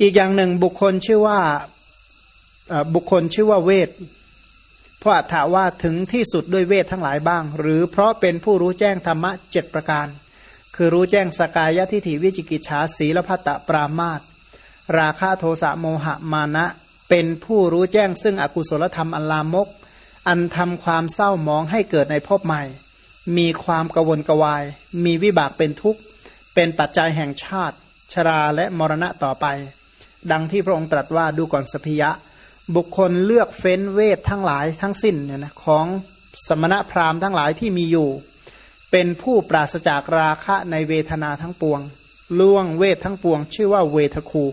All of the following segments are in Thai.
อีกอย่างหนึ่งบุคคลชื่อว่าบุคคลชื่อว่าเวทเพราะถาว่าถึงที่สุดด้วยเวททั้งหลายบ้าง หรือเพราะเป็นผู้รู้แจ้งธรรมะเจ็ดประการ คือรู้แจ้งสกายทิฏฐิวิจิกิจฉาสีลพัตตปรามาตราคาโทสะโมหะมานะ เป็นผู้รู้แจ้งซึ่งอกุศลธรรมอัลลามก อันทำความเศร้ามองให้เกิดในภพใหม่ มีความกวนกวาย มีวิบากเป็นทุกข์ เป็นปัจจัยแห่งชาติ ชราและมรณะต่อไป ดังที่พระองค์ตรัสว่าดูก่อนสพิยะ บุคคลเลือกเฟ้นเวททั้งหลายทั้งสิ้นเนี่ยนะของสมณะพราหมณ์ทั้งหลายที่มีอยู่ เป็นผู้ปราศจากราคะในเวทนาทั้งปวง ล่วงเวททั้งปวง ชื่อว่าเวทคู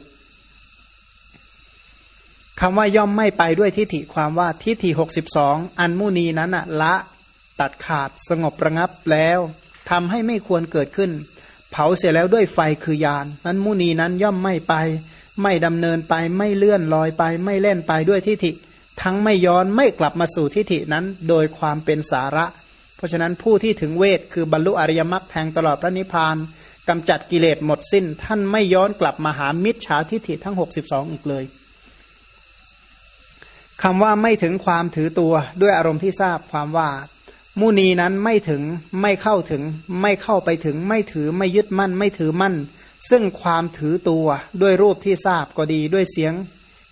คำว่าย่อมไม่ไปด้วยทิฏฐิความว่าทิฏฐิหกสิบสองอันมุนีนั้นอะละตัดขาดสงบระงับแล้วทำให้ไม่ควรเกิดขึ้น เผาเสียแล้วด้วยไฟคือยานนั้นมุนีนั้นย่อมไม่ไป ไม่ดำเนินไปไม่เลื่อนลอยไป ไม่เล่นไปด้วยทิฏฐิ ทั้งไม่ย้อนไม่กลับมาสู่ทิฏฐินั้น โดยความเป็นสาระ เพราะฉะนั้นผู้ที่ถึงเวทคือบรรลุอริยมรรคแทงตลอดพระนิพพานกำจัดกิเลสหมดสิ้น ท่านไม่ย้อนกลับมาหามิจฉาทิฏฐิทั้ง 62 อีกเลยคำว่าไม่ถึงความถือตัวด้วยอารมณ์ที่ทราบความว่า มุนีนั้นไม่ถึงไม่เข้าถึง ไม่เข้าไปถึง ไม่ถือไม่ยึดมั่น ไม่ถือมั่น ซึ่งความถือตัวด้วยรูปที่ทราบก็ดีด้วยเสียง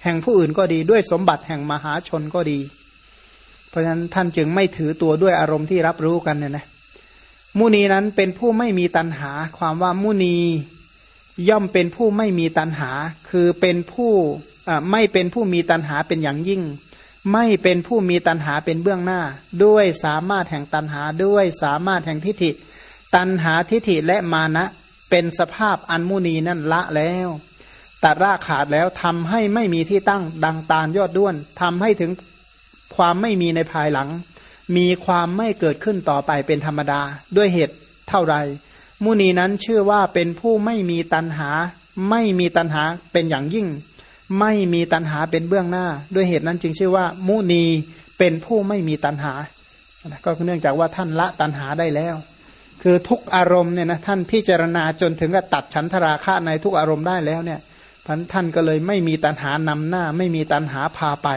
แห่งผู้อื่นก็ดีด้วยสมบัติแห่งมหาชนก็ดี เพราะฉะนั้นท่านจึงไม่ถือตัวด้วยอารมณ์ที่รับรู้กันเนี่ยนะมุนีนั้นเป็นผู้ไม่มีตัณหา ความว่ามุนีย่อมเป็นผู้ไม่มีตัณหา คือเป็นผู้ไม่เป็นผู้มีตัณหาเป็นอย่างยิ่ง ไม่เป็นผู้มีตัณหาเป็นเบื้องหน้า ด้วยสามารถแห่งตัณหาด้วยสามารถแห่งทิฏฐิ ตัณหาทิฏฐิและมานะ เป็นสภาพอันมุนีนั่นละแล้วตัดรากขาดแล้วทำให้ไม่มีที่ตั้งดังตาลยอดด้วนทำให้ถึงความไม่มีในภายหลัง มีความไม่เกิดขึ้นต่อไปเป็นธรรมดาด้วยเหตุเท่าไรมุนีนั้นชื่อว่าเป็นผู้ไม่มีตัณหา ไม่มีตัณหาเป็นอย่างยิ่ง ไม่มีตัณหาเป็นเบื้องหน้า ด้วยเหตุนั้นจึงชื่อว่า มุนีเป็นผู้ไม่มีตัณหาก็เนื่องจากว่าท่านละตัณหาได้แล้ว คือทุกอารมณ์เนี่ยนะท่านพิจารณาจนถึงกับตัดฉันทราคะในทุกอารมณ์ได้แล้วเนี่ยพันท่านก็เลยไม่มีตัณหานำหน้า ไม่มีตัณหาพาไป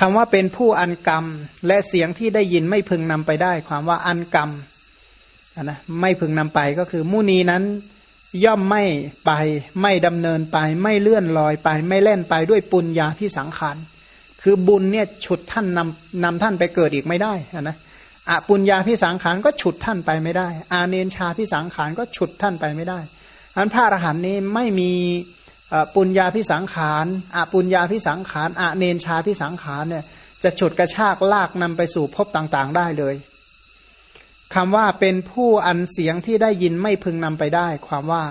คำว่าเป็นผู้อันกรรมและเสียงที่ได้ยินไม่พึงนำไปได้ ความว่าอันกรรมนะไม่พึงนำไปก็คือ มุนีนั้นย่อมไม่ไป ไม่ดำเนินไป ไม่เลื่อนลอยไป ไม่เล่นไปด้วยปุญญาที่สังขารคือบุญเนี่ยฉุดท่านนำนำท่านไปเกิดอีกไม่ได้นะ อปุญญาพิสังขารก็ฉุดท่านไปไม่ได้ อาเนชาพิสังขารก็ฉุดท่านไปไม่ได้อันพระอรหันต์นี้ไม่มีปุญญาพิสังขารอปุญญาพิสังขารอาเนชาพิสังขารเนี่ยจะฉุดกระชากลากนำไปสู่ภพต่างๆ ได้เลยคำว่าเป็นผู้อันเสียงที่ได้ยินไม่พึงนำไปได้ ความว่า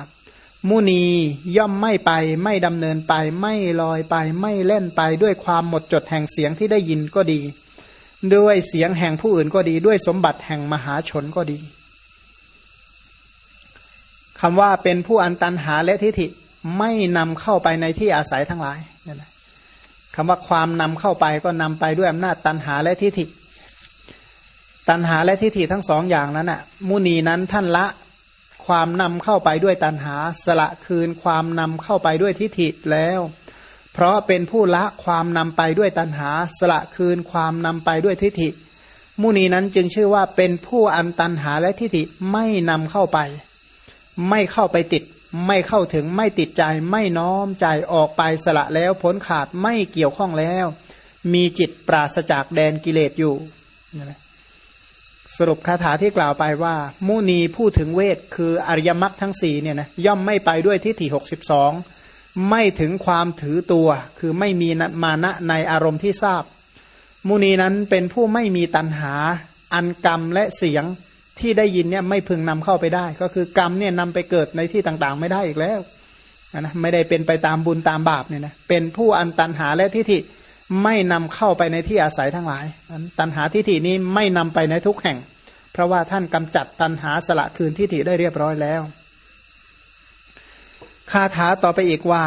มุนีย่อมไม่ไปไม่ดำเนินไป ไม่ลอยไป ไม่เล่นไปด้วยความหมดจดแห่งเสียงที่ได้ยินก็ดี ด้วยเสียงแห่งผู้อื่นก็ดี ด้วยสมบัติแห่งมหาชนก็ดีคำว่าเป็นผู้อันตันหาและทิฏฐิไม่นำเข้าไปในที่อาศัยทั้งหลายนี่แหละคำว่าความนำเข้าไปก็นำไปด้วยอำนาจตันหาและทิฏฐิ ตันหาและทิฏฐิทั้งสองอย่างนั้นน่ะมุนีนั้นท่านละความนำเข้าไปด้วยตันหาสละคืนความนำเข้าไปด้วยทิฏฐิแล้ว เพราะเป็นผู้ละความนำไปด้วยตัณหา สละคืนความนำไปด้วยทิฏฐิ มุนีนั้นจึงชื่อว่าเป็นผู้อันตัณหาและทิฏฐิไม่นำเข้าไป ไม่เข้าไปติด ไม่เข้าถึงไม่ติดใจไม่น้อมใจออกไปสละแล้วพ้นขาดไม่เกี่ยวข้องแล้ว มีจิตปราศจากแดนกิเลสอยู่สรุปคาถาที่กล่าวไปว่า มุนีผู้ถึงเวทคืออริยมรรคทั้งสี่เนี่ยนะย่อมไม่ไปด้วยทิฏฐิหกสิบสอง ไม่ถึงความถือตัว คือไม่มีมานะในอารมณ์ที่ทราบ มุนีนั้นเป็นผู้ไม่มีตัณหา อันกรรมและเสียงที่ได้ยินเนี่ยไม่พึงนำเข้าไปได้ ก็คือกรรมเนี่ยนำไปเกิดในที่ต่างๆ ไม่ได้อีกแล้วนะไม่ได้เป็นไปตามบุญตามบาปเนี่ยนะเป็นผู้อันตันหาและทิฏฐิไม่นำเข้าไปในที่อาศัยทั้งหลายตันหาทิฏฐินี้ไม่นำไปในทุกแห่ง เพราะว่าท่านกำจัดตันหาสละคืนทิฏฐิได้เรียบร้อยแล้ว คาถาต่อไปอีกว่า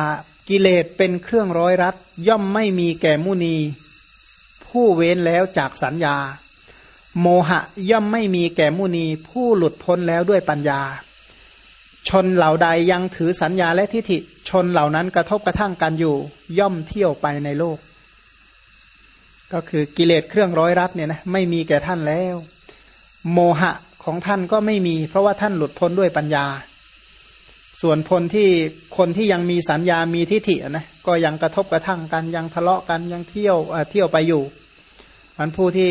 กิเลสเป็นเครื่องร้อยรัดย่อมไม่มีแก่มุนี ผู้เว้นแล้วจากสัญญา โมหะย่อมไม่มีแก่มุนี ผู้หลุดพ้นแล้วด้วยปัญญา ชนเหล่าใดยังถือสัญญาและทิฏฐิชนเหล่านั้นกระทบกระทั่งกันอยู่ ย่อมเที่ยวไปในโลก ก็คือกิเลสเครื่องร้อยรัดเนี่ยนะไม่มีแก่ท่านแล้ว โมหะของท่านก็ไม่มี เพราะว่าท่านหลุดพ้นด้วยปัญญา ส่วนพลที่คนที่ยังมีสัญญามีทิฏฐินะก็ยังกระทบกระทั่งกันยังทะเลาะกันยังเที่ยวเที่ยวไปอยู่มันผู้ที่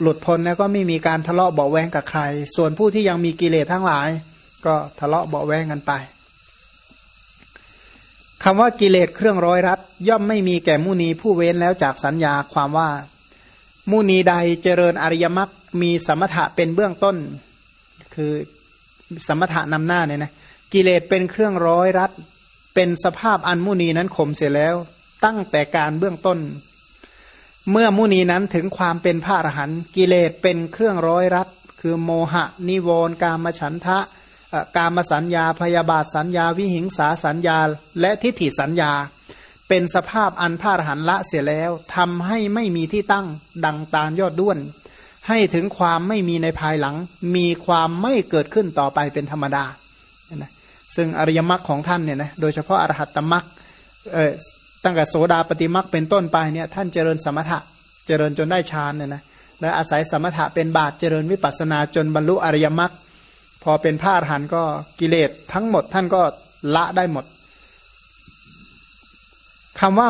หลุดพ้นแล้วก็ไม่มีการทะเลาะเบาแวงกับใคร ส่วนผู้ที่ยังมีกิเลสทั้งหลาย ก็ทะเลาะเบาแวงกันไปคำว่ากิเลสเครื่องร้อยรัดย่อมไม่มีแก่มุนีผู้เว้นแล้วจากสัญญาความว่า มุนีใดเจริญอริยมรรคมีสมถะเป็นเบื้องต้น คือสมถะนำหน้าเนี่ยนะ กิเลสเป็นเครื่องร้อยรัดเป็นสภาพอันมุนีนั้นข่มเสียแล้ว ตั้งแต่การเบื้องต้น เมื่อมุนีนั้นถึงความเป็นพระอรหันต์กิเลสเป็นเครื่องร้อยรัดคือโมหะ นิวรกามฉันทะการมาสัญญาพยาบาทสัญญา วิหิงสาสัญญา และทิฏฐิสัญญา เป็นสภาพอันพาะหันละเสียแล้วทำให้ไม่มีที่ตั้งดังตาลยอดด้วน ให้ถึงความไม่มีในภายหลัง มีความไม่เกิดขึ้นต่อไปเป็นธรรมดานะ ซึ่งอริยมรรคของท่านเนี่ยนะโดยเฉพาะอรหัตตมรรคตั้งแต่โสดาปฏิมรรคเป็นต้นไปเนี่ยท่านเจริญสมถะเจริญจนได้ฌานเนี่ยนะและอาศัยสมถะเป็นบาตเจริญวิปัสนาจนบรรลุอริยมรรคพอเป็นพระอรหันต์ก็กิเลสทั้งหมดท่านก็ละได้หมดคำว่า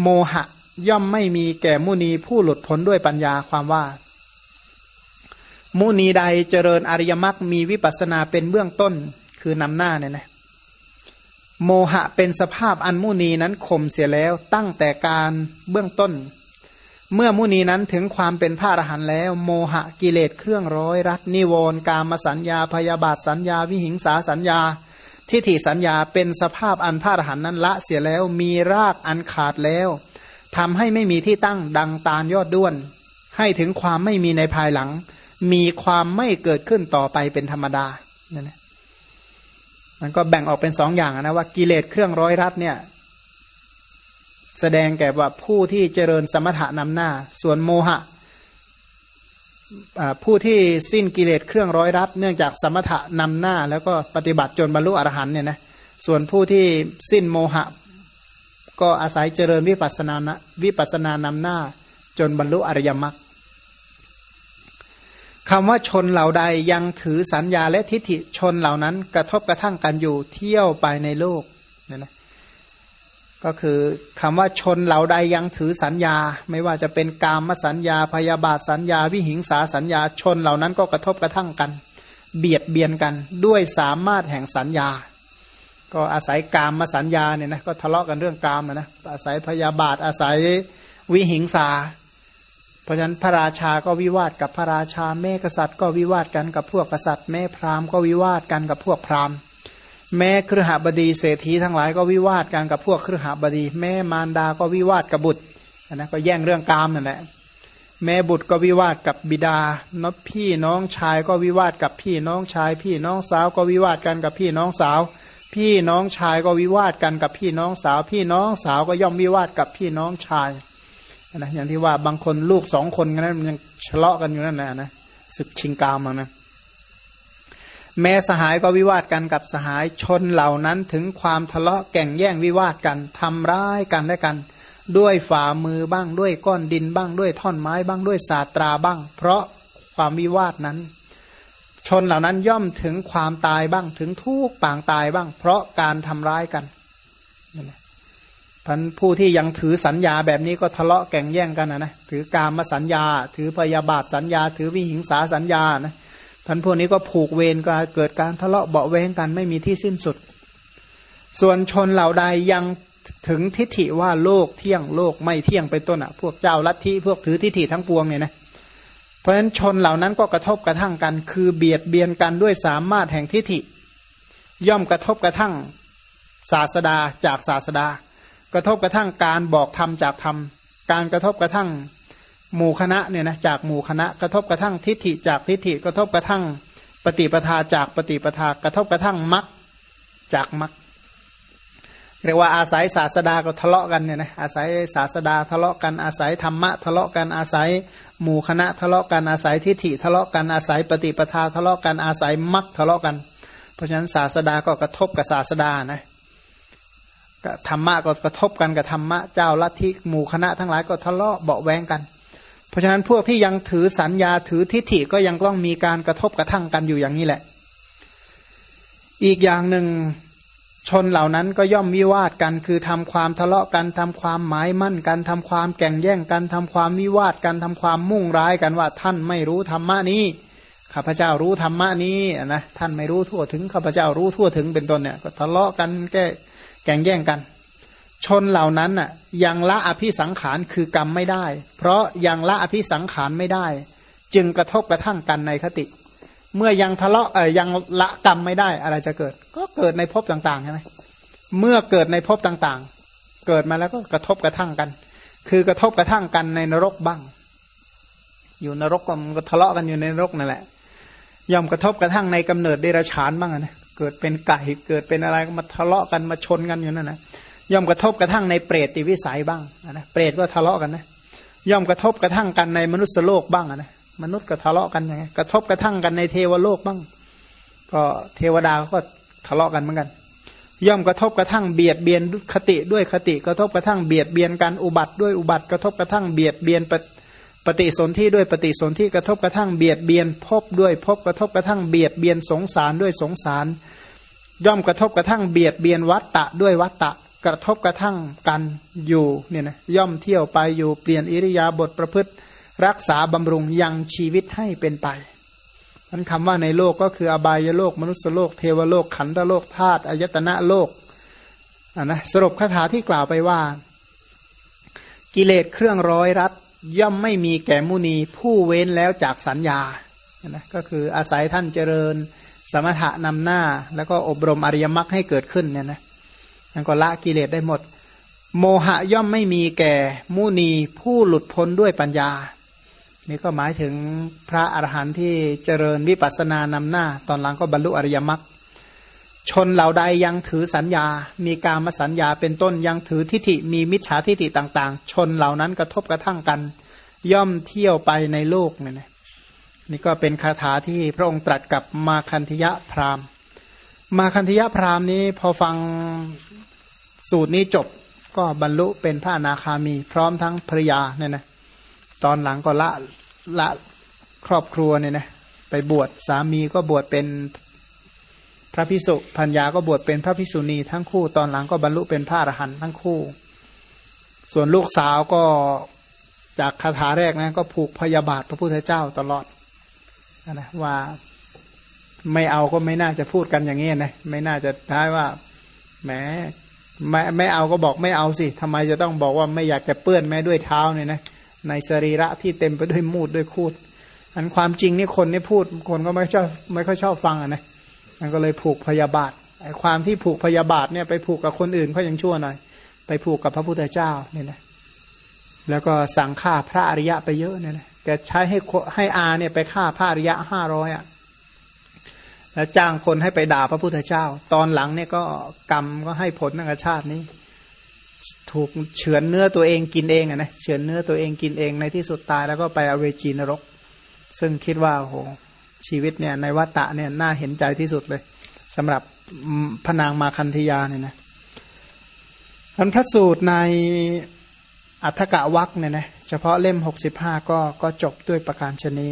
โมหะย่อมไม่มีแก่มุนีผู้หลุดพ้นด้วยปัญญาความว่า มุนีใดเจริญอริยมรรคมีวิปัสนาเป็นเบื้องต้น คือนำหน้าเนี่ยนะโมหะเป็นสภาพอันมุนีนั้นข่มเสียแล้วตั้งแต่การเบื้องต้น เมื่อมุนีนั้นถึงความเป็นพระอรหันต์แล้ว โมหะกิเลสเครื่องร้อยรัดนิวรณ์กามสัญญาพยาบาทสัญญา วิหิงสาสัญญา ทิฏฐิสัญญาเป็นสภาพอันพระอรหันต์นั้นละเสียแล้วมีรากอันขาดแล้วทำให้ไม่มีที่ตั้งดังตาลยอดด้วน ให้ถึงความไม่มีในภายหลัง มีความไม่เกิดขึ้นต่อไปเป็นธรรมดาเนี่ย มันก็แบ่งออกเป็นสองอย่างนะว่ากิเลสเครื่องร้อยรัดเนี่ย แสดงแก่ว่าผู้ที่เจริญสมถะนำหน้า ส่วนโมหะผู้ที่สิ้นกิเลสเครื่องร้อยรัดเนื่องจากสมถะนำหน้า แล้วก็ปฏิบัติจนบรรลุอรหันเนี่ยนะส่วนผู้ที่สิ้นโมหะ ก็อาศัยเจริญวิปัสนาวิปัสนานำหน้า จนบรรลุอริยมรรค คำว่าชนเหล่าใดยังถือสัญญาและทิฏฐิชนเหล่านั้น กระทบกระทั่งกันอยู่เที่ยวไปในโลกเนี่ยนะก็คือคำว่าชนเหล่าใดยังถือสัญญา ไม่ว่าจะเป็นกามสัญญาพยาบาทสัญญา วิหิงสาสัญญาชนเหล่านั้นก็กระทบกระทั่งกัน เบียดเบียนกันด้วยสามารถแห่งสัญญา ก็อาศัยกามมาสัญญาเนี่ยนะก็ทะเลาะกันเรื่องกามนะอาศัยพยาบาทอาศัยวิหิงสา เพราะฉะนั้นพระราชาก็วิวาทกับพระราชาแม่กษัตริย์ก็วิวาทกันกับพวกกษัตริย์ แม่พราหมณ์ก็วิวาทกันกับพวกพราหมณ์ แม้ครหบดีเศรษฐีทั้งหลายก็วิวาทกันกับพวกครหบดี แม่มารดาก็วิวาทกับบุตรนะก็แย่งเรื่องกามนั่นแหละแม่บุตรก็วิวาทกับบิดานบพี่น้องชายก็วิวาทกับพี่น้องชาย พี่น้องสาวก็วิวาทกันกับพี่น้องสาว พี่น้องชายก็วิวาทกันกับพี่น้องสาว พี่น้องสาวก็ย่อมวิวาทกับพี่น้องชาย นะอย่างที่ว่าบางคนลูกสองคนกันนั้นมันยังทะเลาะกันอยู่นั่นแหละนะศึกชิงกามนะ แม้สหายก็วิวาทกันกับสหายชนเหล่านั้นถึงความทะเลาะแก่งแย่งวิวาทกันทำร้ายกันและกัน ด้วยฝ่ามือบ้างด้วยก้อนดินบ้างด้วยท่อนไม้บ้างด้วยศาสตราบ้าง เพราะความวิวาทนั้น ชนเหล่านั้นย่อมถึงความตายบ้างถึงทุกปางตายบ้าง เพราะการทำร้ายกัน พันผู้ที่ยังถือสัญญาแบบนี้ก็ทะเลาะแก่งแย่งกันนะนะถือการมาสัญญา ถือพยาบาทสัญญา ถือวิหิงสาสัญญานะท่านพวกนี้ก็ผูกเวรกันเกิดการทะเลาะเบาแวงกันไม่มีที่สิ้นสุด ส่วนชนเหล่าใดยังถึงทิฏฐิว่าโลกเที่ยงโลกไม่เที่ยงเป็นต้นอะ พวกเจ้าลัทธิพวกถือทิฏฐิทั้งปวงเนี่ยนะเพราะฉะนั้นชนเหล่านั้นก็กระทบกระทั่งกัน คือเบียดเบียนกันด้วยสามารถแห่งทิฏฐิ ย่อมกระทบกระทั่งศาสดาจากศาสดา ระทบกระทั่งการบอกธรรมจากธรรม การกระทบกระทั่งหมู่คณะเนี่ยนะจากหมู่คณะ กระทบกระทั่งทิฏฐิจากทิฏฐิกระทบกระทั่งปฏิปทาจากปฏิปทากระทบกระทั่งมรรคจากมรรคเรียกว่าอาศัยศาสดาก็ทะเลาะกันเนี่ยนะอาศัยศาสดาทะเลาะกันอาศัยธรรมะทะเลาะกันอาศัยหมู่คณะทะเลาะกันอาศัยทิฏฐิทะเลาะกันอาศัยปฏิปทาทะเลาะกันอาศัยมรรคทะเลาะกัน เพราะฉะนั้นศาสดาก็กระทบกับศาสดานะ ธรรมะก็กระทบกันกับธรรมะเจ้าลัทธิหมู่คณะทั้งหลายก็ทะเลาะเบาแวงกัน เพราะฉะนั้นพวกที่ยังถือสัญญาถือทิฏฐิก็ยังต้องมีการกระทบกระทั่งกันอยู่อย่างนี้แหละ อีกอย่างหนึ่งชนเหล่านั้นก็ย่อมวิวาทกัน คือทำความทะเลาะกันทำความหมายมั่นกันทำความแก่งแย่งกันทำความวิวาทกันทำความมุ่งร้ายกันว่าท่านไม่รู้ธรรมะนี้ข้าพเจ้ารู้ธรรมะนี้นะท่านไม่รู้ทั่วถึงข้าพเจ้ารู้ทั่วถึงเป็นต้นเนี่ยก็ทะเลาะกันแก้ แก่งแย่งกัน ชนเหล่านั้นน่ะยังละอภิสังขารคือกรรมไม่ได้ เพราะยังละอภิสังขารไม่ได้ จึงกระทบกระทั่งกันในคติ เมื่อยังทะเลาะเอ่ยยังละกรรมไม่ได้อะไรจะเกิด ก็เกิดในภพต่างๆใช่ไหมเมื่อเกิดในภพต่างๆ เกิดมาแล้วก็กระทบกระทั่งกัน คือกระทบกระทั่งกันในนรกบ้าง อยู่นรกก็ทะเลาะกันอยู่ในนรกนั่นแหละย่อมกระทบกระทั่งในกำเนิดเดรัจฉานบ้างนะ เกิดเป็นไก่เกิดเป็นอะไรก็มาทะเลาะกันมาชนกันอยู่นั่นนะย่อมกระทบกระทั่งในเปรตติวิสัยบ้างนะเปรตก็ทะเลาะกันนะย่อมกระทบกระทั่งกันในมนุษย์โลกบ้างนะมนุษย์ก็ทะเลาะกันไงกระทบกระทั่งกันในเทวโลกบ้าง ก็เทวดาก็ทะเลาะกันเหมือนกัน ย่อมกระทบกระทั่งเบียดเบียนคติด้วยคติ กระทบกระทั่งเบียดเบียนกันอุบัติด้วยอุบัติ กระทบกระทั่งเบียดเบียน ปฏิสนธิด้วยปฏิสนธิกระทบกระทั่งเบียดเบียนพบด้วยพบกระทบกระทั่งเบียดเบียนสงสารด้วยสงสาร ย่อมกระทบกระทั่งเบียดเบียนวัตตะด้วยวัตตะกระทบกระทั่งกันอยู่เนี่ยนะย่อมเที่ยวไปอยู่เปลี่ยนอิริยาบถประพฤติ รักษาบำรุงยังชีวิตให้เป็นไปนั้นคำว่าในโลกก็คืออบายโลก มนุษยโลก เทวโลก ขันธโลกธาตุอายตนะโลกอ่านะสรุปคาถาที่กล่าวไปว่า กิเลสเครื่องร้อยรัด ย่อมไม่มีแก่มุนีผู้เว้นแล้วจากสัญญานะก็คืออาศัยท่านเจริญสมถะนำหน้า แล้วก็อบรมอริยมรรคให้เกิดขึ้นเนี่ยนะนั่นก็ละกิเลสได้หมด โมหะย่อมไม่มีแก่มุนีผู้หลุดพ้นด้วยปัญญา นี่ก็หมายถึงพระอรหันต์ที่เจริญวิปัสสนานำหน้า ตอนหลังก็บรรลุอริยมรรค ชนเหล่าใดยังถือสัญญา มีการมาสัญญาเป็นต้นยังถือทิฏฐิมีมิจฉาทิฏฐิต่าง ๆ ชนเหล่านั้นกระทบกระทั่งกัน ย่อมเที่ยวไปในโลกเนี่ยนะนี่ก็เป็นคาถาที่พระองค์ตรัสกับมาคันธยะพราหมณ์ มาคันธยะพราหมณ์นี้พอฟังสูตรนี้จบก็บรรลุเป็นพระอนาคามี พร้อมทั้งภรยาเนี่ยนะตอนหลังก็ละละครอบครัวเนี่ยนะไปบวชสามีก็บวชเป็น พระพิสุพัญญาก็บวชเป็นพระพิสุณีทั้งคู่ตอนหลังก็บรรลุเป็นพระอรหันต์ทั้งคู่ ส่วนลูกสาวก็จากคาถาแรกนะก็ผูกพยาบาทพระพุทธเจ้าตลอดนะว่าไม่เอาก็ไม่น่าจะพูดกันอย่างนี้นะไม่น่าจะท้ายว่าแหมไม่ไม่เอาก็บอกไม่เอาสิทำไมจะต้องบอกว่าไม่อยากจะเปื้อนแม้ด้วยเท้าเนี่ยนะในสรีระที่เต็มไปด้วยมูดด้วยคูดอันความจริงนี่คนนี่พูดคนก็ไม่ชอบไม่ค่อยชอบฟังอะนะ มันก็เลยผูกพยาบาทไอ้ความที่ผูกพยาบาทเนี่ยไปผูกกับคนอื่นเขายังชั่วหน่อย ไปผูกกับพระพุทธเจ้าเนี่ยนะแล้วก็สั่งฆ่าพระอริยะไปเยอะเนี่ยนะแกใช้ให้ให้อาเนี่ยไปฆ่าพระอริยะห้าร้อยอะแล้วจ้างคนให้ไปด่าพระพุทธเจ้า ตอนหลังเนี่ยก็กรรมก็ให้ผลในชาตินี้ ถูกเฉือนเนื้อตัวเองกินเองอะนะเฉือนเนื้อตัวเองกินเองในที่สุดตายแล้วก็ไปอเวจีนรก ซึ่งคิดว่าโห ชีวิตเนี่ยในวัตตะเนี่ยน่าเห็นใจที่สุดเลยสำหรับพนางมาคันธยาเนี่ยนะอันพระสูตรในอัฏฐกะวักเนี่ยนะเฉพาะเล่มหกสิบห้าก็ก็จบด้วยประการชนี